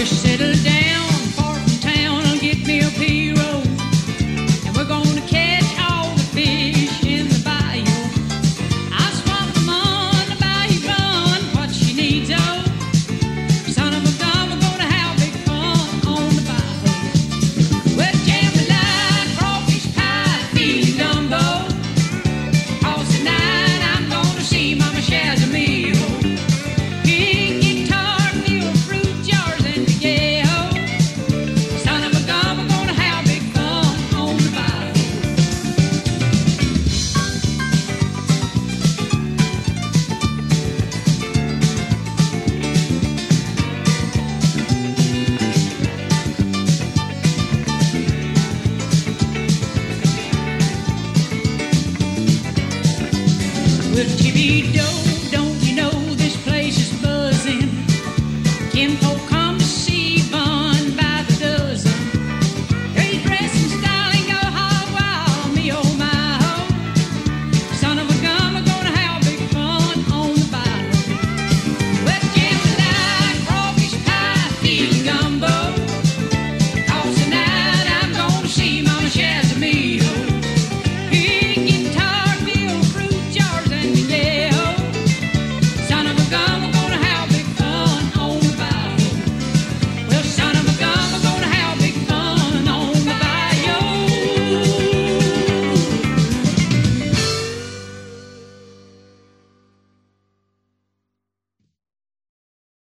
We settled down. The TV don't